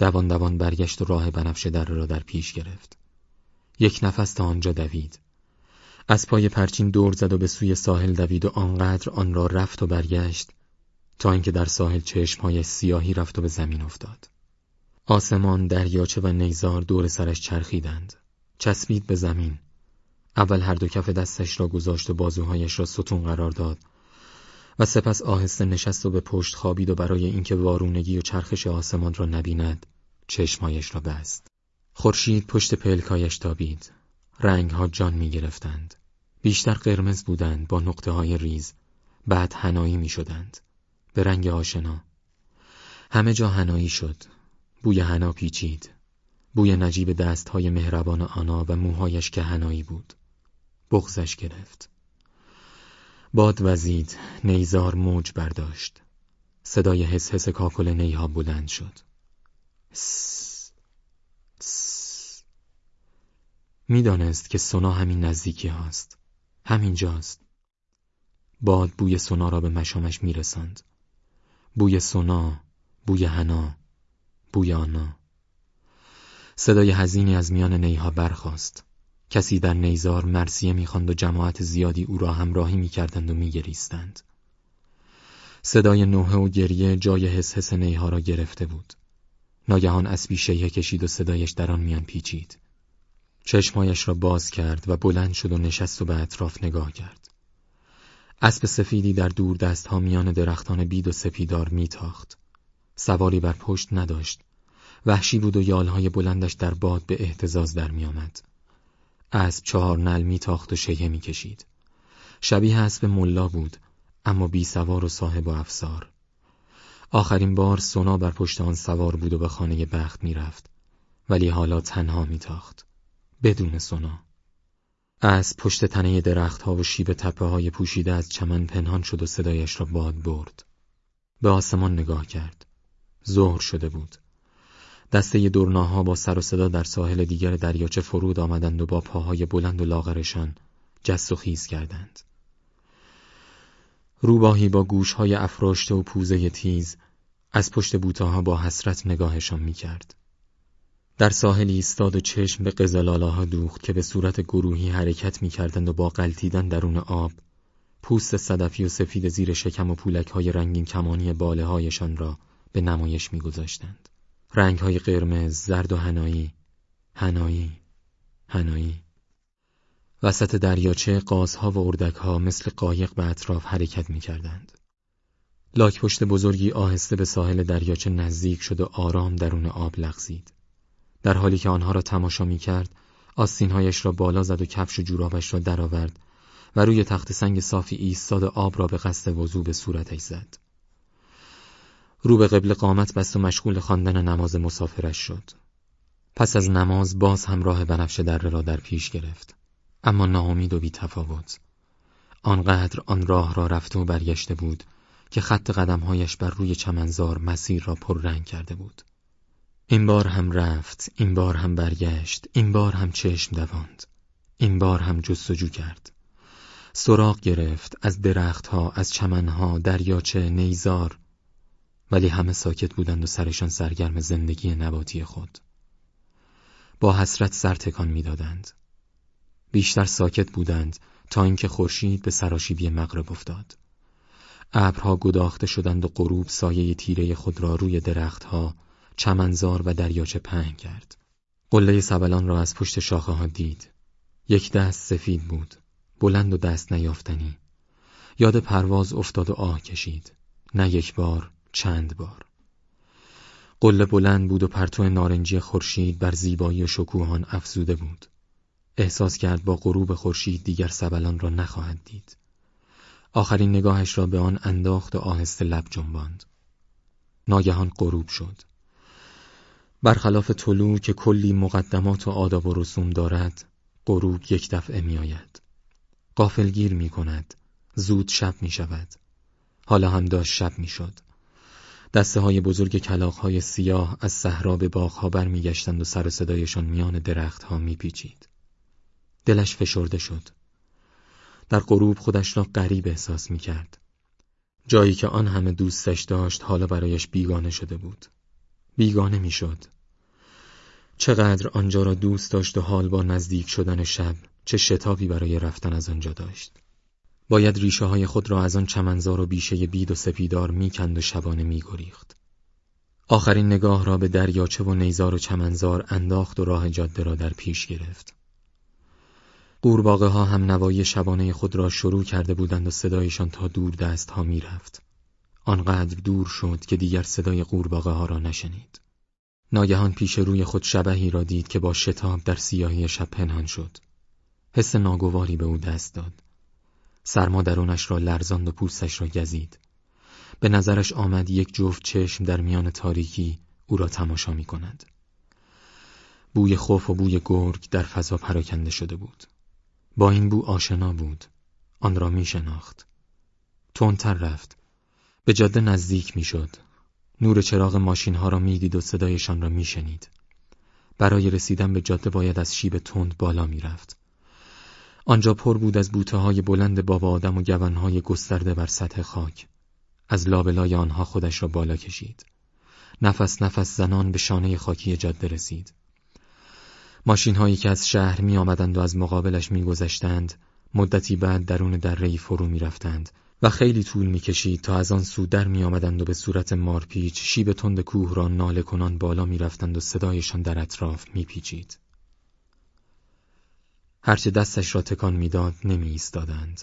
دوان دوان برگشت و راه بنفشه در را در پیش گرفت. یک نفس تا آنجا دوید. از پای پرچین دور زد و به سوی ساحل دوید و آنقدر آن را رفت و برگشت تا اینکه در ساحل چشمهای سیاهی رفت و به زمین افتاد. آسمان، دریاچه و نیزار دور سرش چرخیدند. چسبید به زمین. اول هر دو کف دستش را گذاشت و بازوهایش را ستون قرار داد و سپس آهسته نشست و به پشت خوابید و برای اینکه وارونگی و چرخش آسمان را نبیند چشمایش را بست. خورشید پشت پلکایش تابید. رنگها جان می گرفتند. بیشتر قرمز بودند با نقطه های ریز. بعد هنایی می شدند. به رنگ آشنا. همه جا هنایی شد. بوی هنا پیچید. بوی نجیب دست های مهربان آنا و موهایش که هنایی بود. بغزش گرفت. باد وزید، نیزار موج برداشت. صدای حس حس کاکل نیها بلند شد. سس. می‌دانست که سنا همین نزدیکی هاست. همین جاست. باد بوی سنا را به مشامش میرساند. بوی سنا، بوی هنا، بوی آنا. صدای حزینی از میان نیها برخاست. کسی در نیزار مرسیه می‌خواند و جماعت زیادی او را همراهی می‌کردند و میگریستند. صدای نوحه و گریه جای حس حس نیها را گرفته بود. ناگهان اسبی شیه کشید و صدایش در آن میان پیچید. چشمایش را باز کرد و بلند شد و نشست و به اطراف نگاه کرد. اسب سفیدی در دور دست ها میان درختان بید و سپیدار میتاخت. سواری بر پشت نداشت. وحشی بود و یالهای بلندش در باد به احتزاز در میآمد. اسب چهار نل میتاخت و شیه می‌کشید. شبیه اسب ملا بود اما بی سوار و صاحب و افسار. آخرین بار سونا بر پشت آن سوار بود و به خانه بخت می‌رفت ولی حالا تنها میتاخت بدون سونا. از پشت تنه درختها و شیب تپه های پوشیده از چمن پنهان شد و صدایش را باد برد. به آسمان نگاه کرد. ظهر شده بود. دسته دورناها با سر و صدا در ساحل دیگر دریاچه فرود آمدند و با پاهای بلند و لاغرشان جست و خیز کردند. روباهی با گوشهای افراشته و پوزه تیز از پشت بوتاها با حسرت نگاهشان می‌کرد. در ساحل ایستاد و چشم به قزلالاها دوخت که به صورت گروهی حرکت می‌کردند و با قلتیدن درون آب پوست صدفی و سفید زیر شکم و پولک های رنگین کمانی باله هایشان را به نمایش میگذاشتند. رنگ های قرمز، زرد و هنایی، هنایی، هنایی. وسط دریاچه قازها و اردکها مثل قایق به اطراف حرکت می کردند. لاک پشت بزرگی آهسته به ساحل دریاچه نزدیک شد و آرام درون آب لغزید. در حالی که آنها را تماشا می کرد، آستینهایش را بالا زد و کفش و جورابش را درآورد و روی تخت سنگ صافی ایستاد آب را به قصد وضوع به صورتش زد. رو به قبل قامت بست و مشغول خواندن نماز مسافرش شد. پس از نماز باز هم راه بنفشه دره را در پیش گرفت. اما ناامید و بی تفاوت. آنقدر آن راه را رفته و برگشته بود که خط قدمهایش بر روی چمنزار مسیر را پررنگ کرده بود. این بار هم رفت، این بار هم برگشت، این بار هم چشم دواند. این بار هم جستجو کرد. سراغ گرفت از درختها، از چمنها، دریاچه، نیزار ولی همه ساکت بودند و سرشان سرگرم زندگی نباتی خود. با حسرت سر تکان می‌دادند. بیشتر ساکت بودند تا اینکه خورشید به سراشیبی مغرب افتاد. ابرها گداخته شدند و غروب سایه تیره خود را روی درختها، چمنزار و دریاچه پهن کرد. قله سبلان را از پشت شاخه ها دید. یک دست سفید بود، بلند و دست نیافتنی. یاد پرواز افتاد و آه کشید. نه یک بار، چند بار. قله بلند بود و پرتو نارنجی خورشید بر زیبایی و شکوهان افزوده بود. احساس کرد با غروب خورشید دیگر سبلان را نخواهد دید. آخرین نگاهش را به آن انداخت و آهسته لب جنباند. ناگهان غروب شد. برخلاف طلوع که کلی مقدمات و آداب و رسوم دارد، غروب یک دفعه می آید. قافلگیر می کند. زود شب می شود. حالا هم داشت شب می شد. دسته های بزرگ کلاق های سیاه از صحرا به باغ ها برمیگشتند و سر صدایشان میان درخت ها میپیچید. دلش فشرده شد. در غروب خودش را غریب احساس می‌کرد. جایی که آن همه دوستش داشت حالا برایش بیگانه شده بود. بیگانه می‌شد. چقدر آنجا را دوست داشت و حال با نزدیک شدن شب چه شتابی برای رفتن از آنجا داشت. باید ریشه های خود را از آن چمنزار و بیشه بید و سپیدار می‌کند و شبانه میگریخت. آخرین نگاه را به دریاچه و نیزار و چمنزار انداخت و راه جاده را در پیش گرفت. قورباغه ها هم نوایی شبانه خود را شروع کرده بودند و صدایشان تا دور دست ها می رفت. آنقدر دور شد که دیگر صدای قورباغه ها را نشنید. ناگهان پیش روی خود شبهی را دید که با شتاب در سیاهی شب پنهان شد. حس ناگواری به او دست داد. سرما درونش را لرزاند و پوستش را گزید. به نظرش آمد یک جفت چشم در میان تاریکی او را تماشا می کند. بوی خوف و بوی گرگ در فضا پراکنده شده بود. با این بو آشنا بود. آن را می شناخت. تندتر رفت. به جاده نزدیک می شد. نور چراغ ماشین ها را می دید و صدایشان را می شنید. برای رسیدن به جاده باید از شیب تند بالا می رفت. آنجا پر بود از بوته های بلند بابا آدم و های گسترده بر سطح خاک. از لابلای آنها خودش را بالا کشید. نفس نفس زنان به شانه خاکی جاده رسید. ماشین هایی که از شهر می آمدند و از مقابلش می گذشتند مدتی بعد درون درهای فرو می رفتند و خیلی طول می کشید تا از آن سو در می آمدند و به صورت مارپیچ شیب تند کوه را ناله کنان بالا می رفتند و صدایشان در اطراف می پیچید. هرچه دستش را تکان می‌داد نمی ایستادند.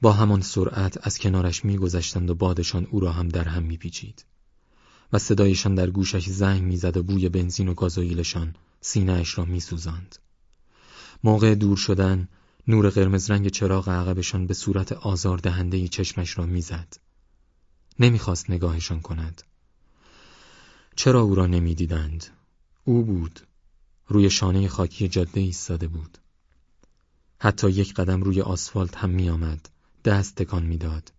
با همان سرعت از کنارش میگذشتند و بادشان او را هم در هم میپیچید و صدایشان در گوشش زنگ می‌زد و بوی بنزین و گازوئیلشان سینهاش را میسوزاند. موقع دور شدن نور قرمز رنگ چراغ عقبشان به صورت آزاردهنده چشمش را می‌زد. نمی‌خواست نگاهشان کند. چرا او را نمی‌دیدند؟ او بود. روی شانه خاکی جاده ایستاده بود. حتی یک قدم روی آسفالت هم می آمد. دست تکان می‌داد.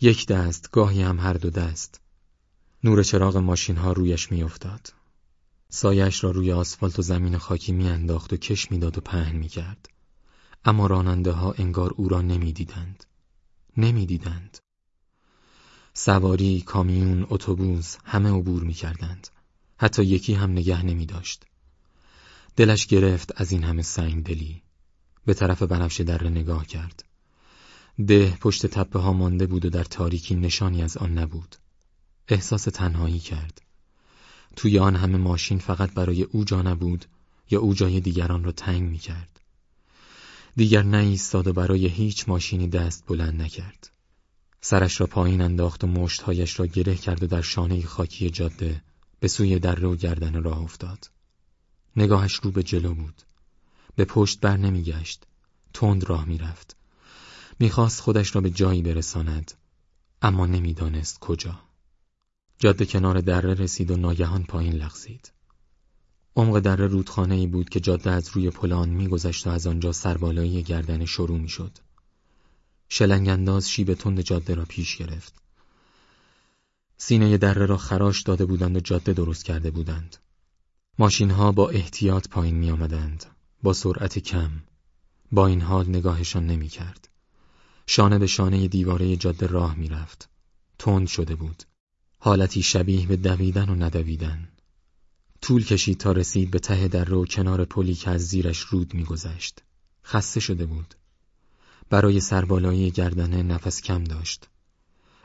یک دست گاهی هم هر دو دست. نور چراغ ماشین ها رویش می افتاد. سایش را روی آسفالت و زمین خاکی میانداخت و کش می‌داد و پهن می کرد. اما راننده ها انگار او را نمی‌دیدند. نمی‌دیدند. سواری، کامیون، اتوبوس همه عبور می کردند. حتی یکی هم نگه نمی داشت. دلش گرفت از این همه سنگ دلی. به طرف بنفشه دره نگاه کرد. ده پشت تپه ها مانده بود و در تاریکی نشانی از آن نبود. احساس تنهایی کرد. توی آن همه ماشین فقط برای او جا نبود یا او جای دیگران را تنگ می کرد. دیگر نایستاد و برای هیچ ماشینی دست بلند نکرد. سرش را پایین انداخت و مشتهایش را گره کرد و در شانه خاکی جاده به سوی دره و گردن راه افتاد. نگاهش رو به جلو بود. به پشت بر نمیگشت. تند راه می‌رفت. می‌خواست خودش را به جایی برساند اما نمی‌دانست کجا. جاده کنار دره رسید و ناگهان پایین لغزید. عمق دره رودخانه ای بود که جاده از روی پل آن میگذشت و از آنجا سربالایی گردن شروع می‌شد. شلنگ انداز شیب تند جاده را پیش گرفت. سینه دره را خراش داده بودند و جاده درست کرده بودند. ماشین ها با احتیاط پایین می آمدند. با سرعت کم. با این حال نگاهشان نمی کرد. شانه به شانه دیواره جاده راه می رفت. تند شده بود. حالتی شبیه به دویدن و ندویدن. طول کشید تا رسید به ته در رو کنار پلی که از زیرش رود میگذشت. خسته شده بود. برای سربالایی گردنه نفس کم داشت.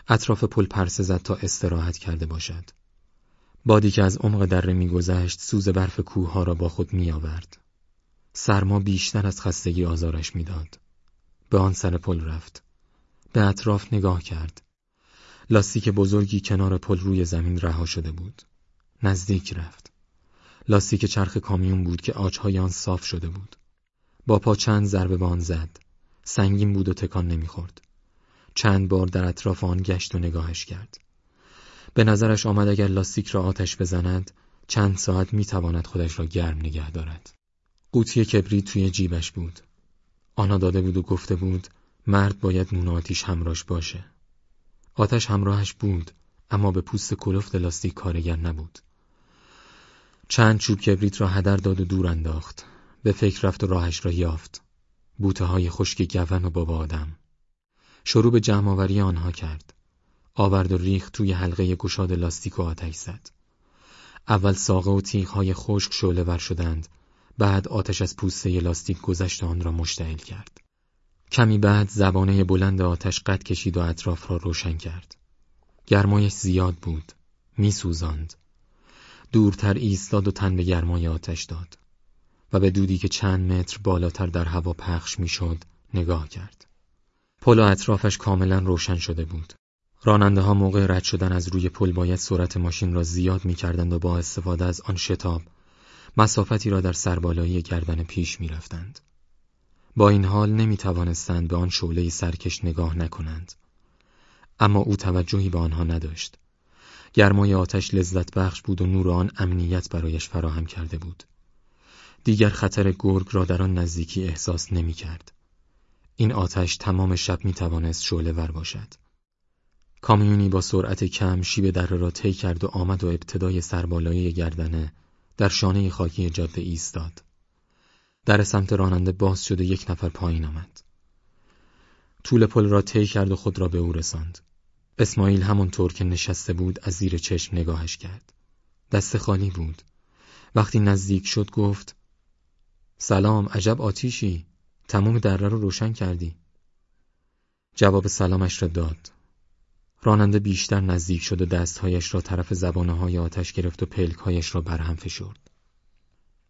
اطراف پل پرسه زد تا استراحت کرده باشد. بادی که از عمق دره میگذشت سوز برف کوه ها را با خود می آورد. سرما بیشتر از خستگی آزارش می‌داد. به آن سر پل رفت. به اطراف نگاه کرد. لاستیک بزرگی کنار پل روی زمین رها شده بود. نزدیک رفت. لاستیک چرخ کامیون بود که آجهای آن صاف شده بود. با پا چند ضربه به آن زد. سنگین بود و تکان نمی‌خورد. چند بار در اطراف آن گشت و نگاهش کرد. به نظرش آمد اگر لاستیک را آتش بزند چند ساعت می‌تواند خودش را گرم نگه دارد. قوطی کبریت توی جیبش بود. آنها داده بود و گفته بود مرد باید نون آتیش همراش باشه. آتش همراهش بود اما به پوست کلفت لاستیک کارگر نبود. چند چوب کبریت را هدر داد و دور انداخت. به فکر رفت و راهش را یافت. بوته های خشک گون و بابا آدم. شروع به جمعآوری آنها کرد. آورد و ریخت توی حلقه گشاد لاستیک و آتش زد. اول ساقه و تیغهای خشک شعله ور شدند بعد آتش از پوسته لاستیک گذشت آن را مشتعل کرد. کمی بعد زبانه بلند آتش قد کشید و اطراف را روشن کرد. گرمایش زیاد بود. میسوزاند. دورتر ایستاد و تن به گرمای آتش داد. و به دودی که چند متر بالاتر در هوا پخش می‌شد نگاه کرد. پل و اطرافش کاملا روشن شده بود. راننده ها موقع رد شدن از روی پل باید سرعت ماشین را زیاد می کردند و با استفاده از آن شتاب مسافتی را در سربالایی گردن پیش می رفتند. با این حال نمی توانستند به آن شعله سرکش نگاه نکنند. اما او توجهی به آنها نداشت. گرمای آتش لذت بخش بود و نور آن امنیت برایش فراهم کرده بود. دیگر خطر گرگ را در آن نزدیکی احساس نمی کرد. این آتش تمام شب می توانست شعله ور باشد. کامیونی با سرعت کم شیب دره را طی کرد و آمد و ابتدای سربالایی گردنه در شانه خاکی جاده ایستاد. در سمت راننده باز شد و یک نفر پایین آمد. طول پل را طی کرد و خود را به او رساند. اسماعیل همانطور که نشسته بود از زیر چشم نگاهش کرد. دست خالی بود. وقتی نزدیک شد گفت سلام عجب آتیشی تمام دره رو روشن کردی. جواب سلامش را داد. راننده بیشتر نزدیک شد و دستهایش را طرف زبانه های آتش گرفت و پلکهایش را برهم فشرد.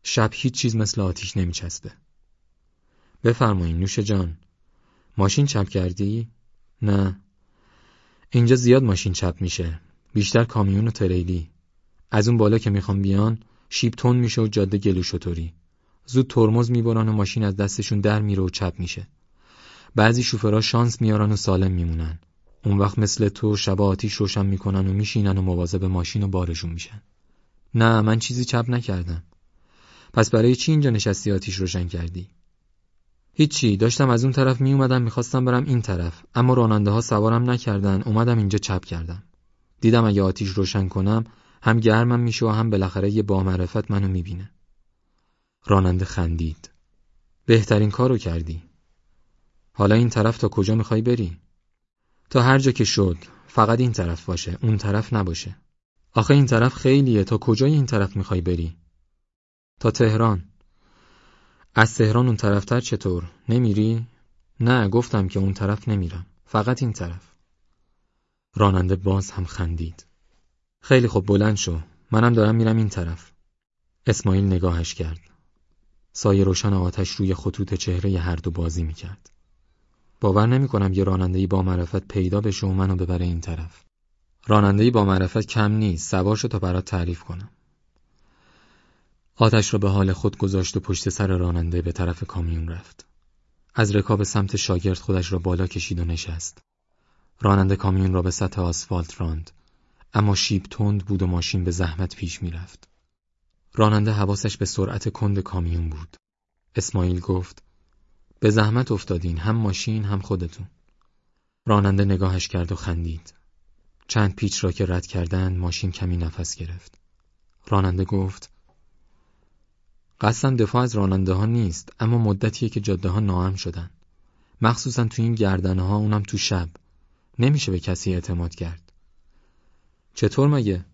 شب هیچ چیز مثل آتیش نمیچسبه. بفرمایین نوش جان. ماشین چپ کردی؟ نه. اینجا زیاد ماشین چپ میشه. بیشتر کامیون و تریلی. از اون بالا که می‌خوام بیان شیب تون میشه و جاده گلو شطوری. زود ترمز می‌برن و ماشین از دستشون در میره و چپ میشه. بعضی شوفرها شانس میارن و سالم میمونن. اون وقت مثل تو شب آتیش روشن می‌کنن و میشینن و مواظب ماشین و بارشون میشن. نه من چیزی چپ نکردم. پس برای چی اینجا نشستی آتیش روشن کردی؟ هیچی داشتم از اون طرف می اومدم می‌خواستم برم این طرف اما راننده ها سوارم نکردن اومدم اینجا چپ کردم. دیدم اگه آتیش روشن کنم هم گرمم میشه و هم بالاخره یه با معرفت منو می‌بینه. راننده خندید. بهترین کارو کردی. حالا این طرف تا کجا می‌خوای بری؟ تا هر جا که شد فقط این طرف باشه اون طرف نباشه. آخه این طرف خیلیه تا کجای این طرف می‌خوای بری؟ تا تهران. از تهران اون طرفتر چطور؟ نمیری؟ نه گفتم که اون طرف نمیرم. فقط این طرف. راننده باز هم خندید. خیلی خوب بلند شو. منم دارم میرم این طرف. اسماعیل نگاهش کرد. سایه روشن آتش روی خطوط چهره هر دو بازی می‌کرد. باور نمی‌کنم یه رانندهی با معرفت پیدا بشه و منو ببره این طرف. رانندهی با معرفت کم نیست. سوار شو تا برات تعریف کنم. آتش را به حال خود گذاشت و پشت سر راننده به طرف کامیون رفت. از رکاب سمت شاگرد خودش را بالا کشید و نشست. راننده کامیون را به سطح آسفالت راند. اما شیب تند بود و ماشین به زحمت پیش می‌رفت. راننده حواسش به سرعت کند کامیون بود. اسماعیل گفت به زحمت افتادین هم ماشین هم خودتون. راننده نگاهش کرد و خندید. چند پیچ را که رد کردن ماشین کمی نفس گرفت. راننده گفت قصدم دفاع از راننده ها نیست اما مدتیه که جاده ها ناهم شدن. مخصوصا تو این گردنه ها اونم تو شب. نمیشه به کسی اعتماد کرد. چطور مگه؟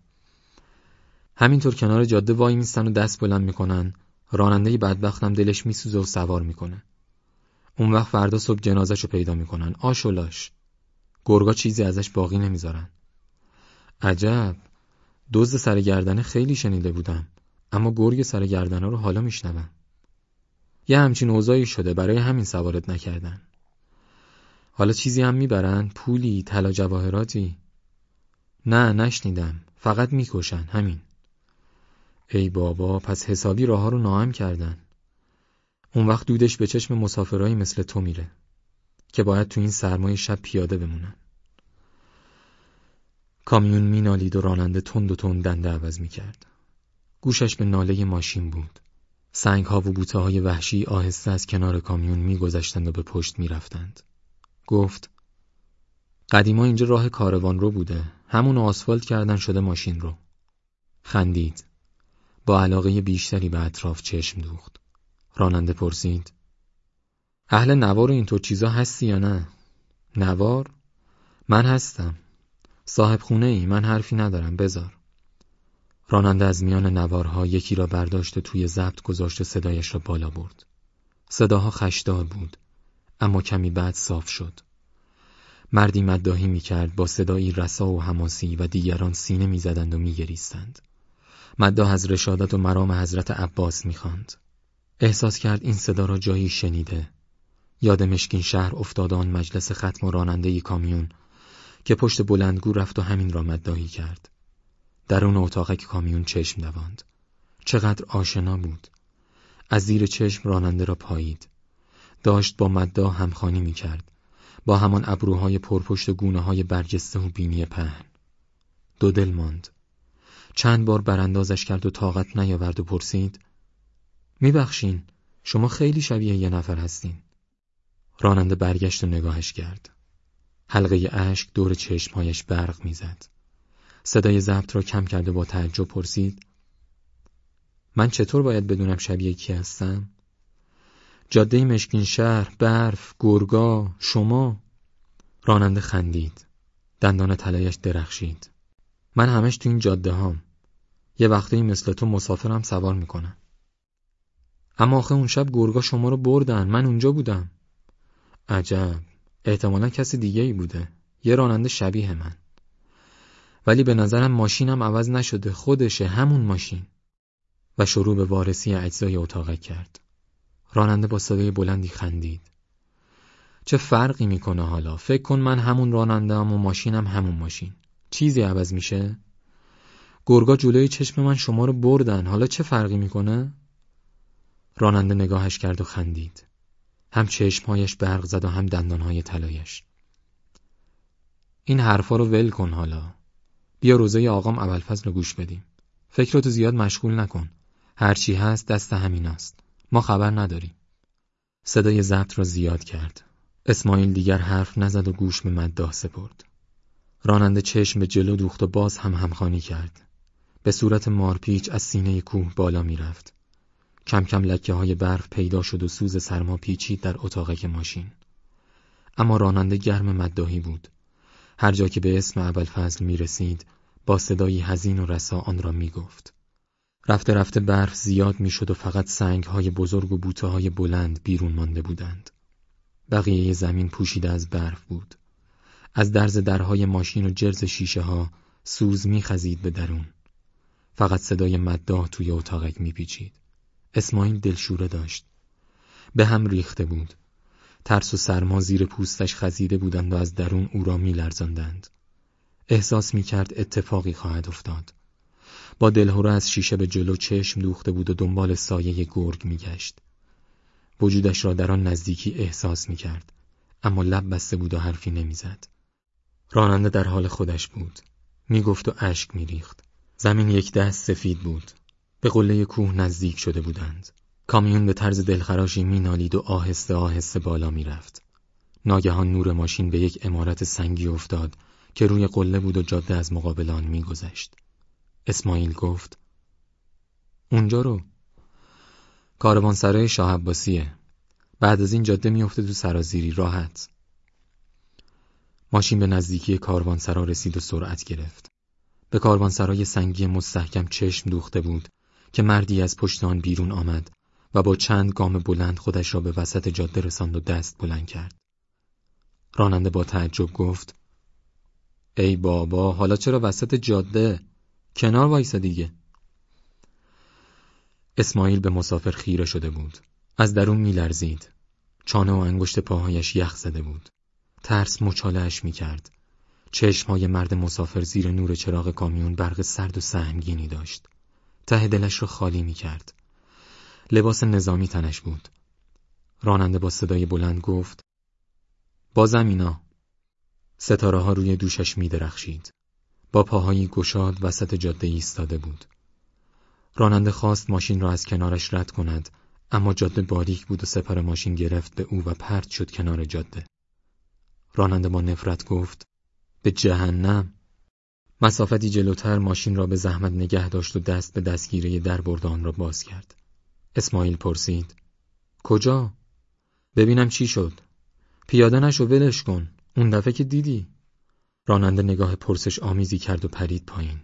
همینطور کنار جاده وای میستن و دست بلند می‌کنن. راننده بدبختم دلش میسوزه و سوار می‌کنه. اون وقت فردا صبح جنازش رو پیدا می‌کنن. آش و لاش. گرگا چیزی ازش باقی نمی‌ذارن. عجب. دزد سرگردنه خیلی شنیده بودم. اما گرگ سرگردنه رو حالا میشنوم. یه همچین اوضاعی شده برای همین سوارت نکردن. حالا چیزی هم می‌برن؟ پولی طلا جواهراتی؟ نه نشنیدم. فقط می‌کشن. همین. ای بابا پس حسابی راه رو ناهم کردن. اون وقت دودش به چشم مسافرایی مثل تو میره که باید تو این سرمای شب پیاده بمونن. کامیون مینالید و راننده تند و تند دنده عوض می‌کرد. گوشش به ناله ماشین بود. سنگ ها و بوته های وحشی آهسته از کنار کامیون میگذشتند و به پشت می‌رفتند. گفت قدیما اینجا راه کاروان رو بوده. همون آسفالت کردن شده ماشین رو. خندید. با علاقه بیشتری به اطراف چشم دوخت. راننده پرسید اهل نوار و اینطور چیزا هستی یا نه؟ نوار؟ من هستم صاحب خونه ای من حرفی ندارم بذار راننده از میان نوارها یکی را برداشت و توی ضبط گذاشت صدایش را بالا برد. صداها خشدار بود اما کمی بعد صاف شد. مردی مدداهی می‌کرد با صدایی رسا و حماسی و دیگران سینه می‌زدند و میگریستند. مداح از رشادت و مرام حضرت عباس می‌خواند. احساس کرد این صدا را جایی شنیده. یاد مشکین شهر افتادان مجلس ختم و راننده کامیون که پشت بلندگو رفت و همین را مدداهی کرد. درون اتاقک کامیون چشم دواند. چقدر آشنا بود. از زیر چشم راننده را پایید. داشت با مدا همخانی می کرد. با همان ابروهای پرپشت و گونه های برجسته و بینی پهن. دو دل ماند. چند بار براندازش کرد و طاقت نیاورد و پرسید میبخشین شما خیلی شبیه یه نفر هستین. راننده برگشت و نگاهش کرد. حلقه اشک دور چشمهایش برق می‌زد. صدای ضبط را کم کرده با تعجب پرسید من چطور باید بدونم شبیه کی هستم؟ جاده مشکین شهر، برف، گرگا، شما راننده خندید دندان طلایش درخشید من همش تو این جاده هام یه وقتی مثل تو مسافرم سوار می‌کنم اما آخه اون شب گرگا شما رو بردن. من اونجا بودم. عجب. احتمالا کسی دیگه ای بوده. یه راننده شبیه من. ولی به نظرم ماشینم عوض نشده. خودشه همون ماشین. و شروع به وارسی اجزای اتاق کرد. راننده با صدای بلندی خندید. چه فرقی می‌کنه حالا؟ فکر کن من همون راننده هم و ماشینم همون ماشین. چیزی عوض میشه؟ گرگا جلوی چشم من شما رو بردن. حالا چه فرقی می‌کنه؟ راننده نگاهش کرد و خندید. هم چشمهایش برق زد و هم دندانهای طلایش. این حرفا رو ول کن حالا. بیا روزه آقام اولفضل رو گوش بدیم. فکرتو زیاد مشغول نکن. هرچی هست دست همیناست. ما خبر نداریم. صدای ضبط را زیاد کرد. اسماعیل دیگر حرف نزد و گوش به مداح سپرد. راننده چشم به جلو دوخت و باز هم همخانی کرد. به صورت مارپیچ از سینه کوه بالا می‌رفت. کم کم لکه های برف پیدا شد و سوز سرما پیچید در اتاقک ماشین اما راننده گرم مداهی بود هر جا که به اسم ابوالفضل می رسید با صدایی حزین و رسا آن را می گفت. رفته رفته برف زیاد می شد و فقط سنگ های بزرگ و بوته های بلند بیرون مانده بودند. بقیه زمین پوشیده از برف بود. از درز درهای ماشین و جرز شیشه ها سوز می خزید به درون. فقط صدای مداه توی اتاقک می پیچید. اسماعیل دلشوره داشت. به هم ریخته بود. ترس و سرما زیر پوستش خزیده بودند و از درون او را میلرزاندند. احساس می‌کرد اتفاقی خواهد افتاد. با دلهوره از شیشه به جلو چشم دوخته بود و دنبال سایه گرگ میگشت. وجودش را در آن نزدیکی احساس می‌کرد. اما لب بسته بود و حرفی نمی‌زد. راننده در حال خودش بود. می‌گفت و اشک میریخت. زمین یک دست سفید بود. به قله کوه نزدیک شده بودند. کامیون به طرز دلخراشی مینالید و آهسته آهسته بالا می‌رفت. ناگهان نور ماشین به یک امارت سنگی افتاد که روی قله بود و جاده از مقابلان میگذشت. اسماعیل گفت اونجا رو کاروانسرای شاه عباسیه بعد از این جاده میفته تو سرازیری راحت ماشین به نزدیکی کاروانسرا رسید و سرعت گرفت به کاروانسرای سنگی مستحکم چشم دوخته بود که مردی از پشت آن بیرون آمد و با چند گام بلند خودش را به وسط جاده رساند و دست بلند کرد. راننده با تعجب گفت ای بابا حالا چرا وسط جاده؟ کنار وایسا دیگه. اسماعیل به مسافر خیره شده بود. از درون میلرزید. چانه و انگشت پاهایش یخ زده بود. ترس مچالش می کرد. چشمهای مرد مسافر زیر نور چراغ کامیون برق سرد و سهمگینی داشت. ته دلش را خالی می کرد. لباس نظامی تنش بود. راننده با صدای بلند گفت بازم اینا ستاره ها روی دوشش می درخشید. با پاهایی گشاد وسط جاده ایستاده بود. راننده خواست ماشین را از کنارش رد کند اما جاده باریک بود و سپر ماشین گرفت به او و پرت شد کنار جاده. راننده با نفرت گفت به جهنم مسافتی جلوتر ماشین را به زحمت نگه داشت و دست به دستگیره در بردان را باز کرد. اسماعیل پرسید کجا؟ ببینم چی شد پیاده نشو ولش کن اون دفعه که دیدی راننده نگاه پرسش آمیزی کرد و پرید پایین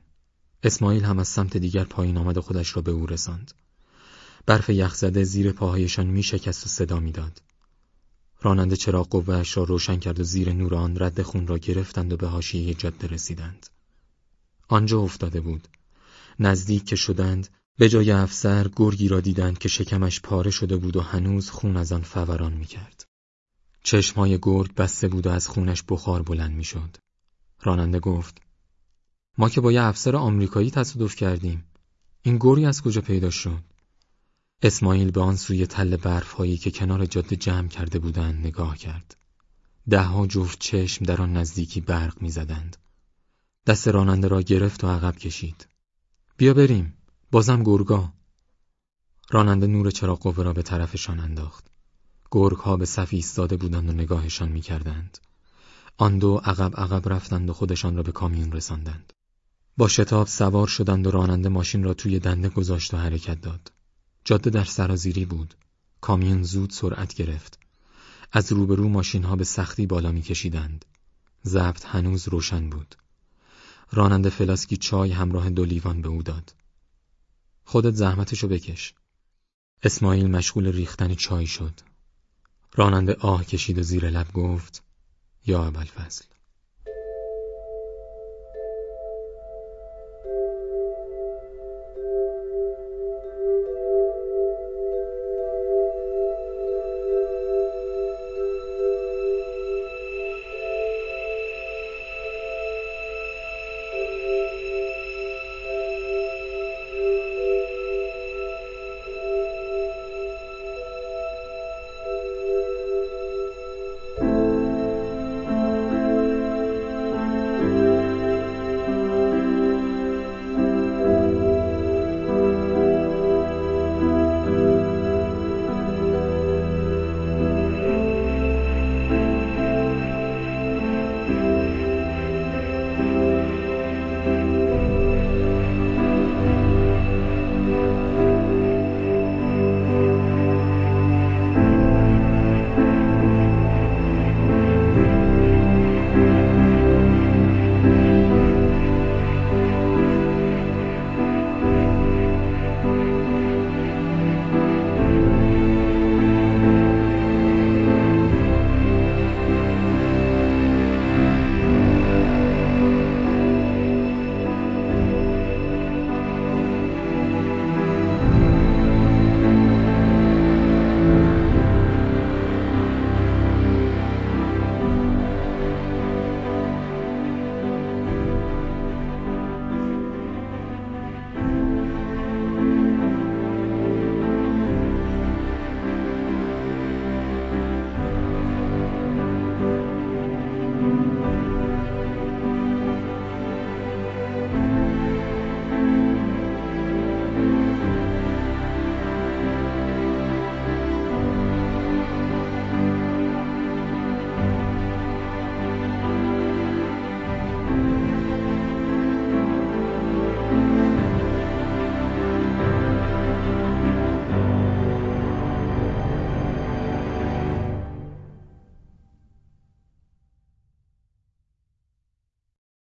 اسماعیل هم از سمت دیگر پایین آمد و خودش را به او رساند. برف یخزده زیر پاهایشان می شکست و صدا می‌داد. راننده چراغ قوهش را روشن کرد و زیر نور آن رد خون را گرفتند و به حاشیه جاده رسیدند. آنجا افتاده بود. نزدیک که شدند به جای افسر گرگی را دیدند که شکمش پاره شده بود و هنوز خون از آن فوران می‌کرد. چشمهای گرگ بسته بود و از خونش بخار بلند می‌شد. راننده گفت ما که با یه افسر آمریکایی تصادف کردیم. این گوری از کجا پیدا شد؟ اسماعیل به آن سوی تل برف هایی که کنار جاده جمع کرده بودند نگاه کرد. دهها جفت چشم در آن نزدیکی برق می‌زدند. دست راننده را گرفت و عقب کشید. بیا بریم. بازم گرگا. راننده نور چراغ قوه را به طرفشان انداخت. گرگ ها به صف ایستاده بودند و نگاهشان می‌کردند. آن دو عقب عقب رفتند و خودشان را به کامیون رساندند. با شتاب سوار شدند و راننده ماشین را توی دنده گذاشت و حرکت داد. جاده در سرازیری بود. کامیون زود سرعت گرفت. از روبرو ماشین ها به سختی بالا میکشیدند. ضبط هنوز روشن بود. راننده فلاسکی چای همراه دو لیوان به او داد. خودت زحمتشو بکش. اسماعیل مشغول ریختن چای شد. راننده آه کشید و زیر لب گفت یا فصل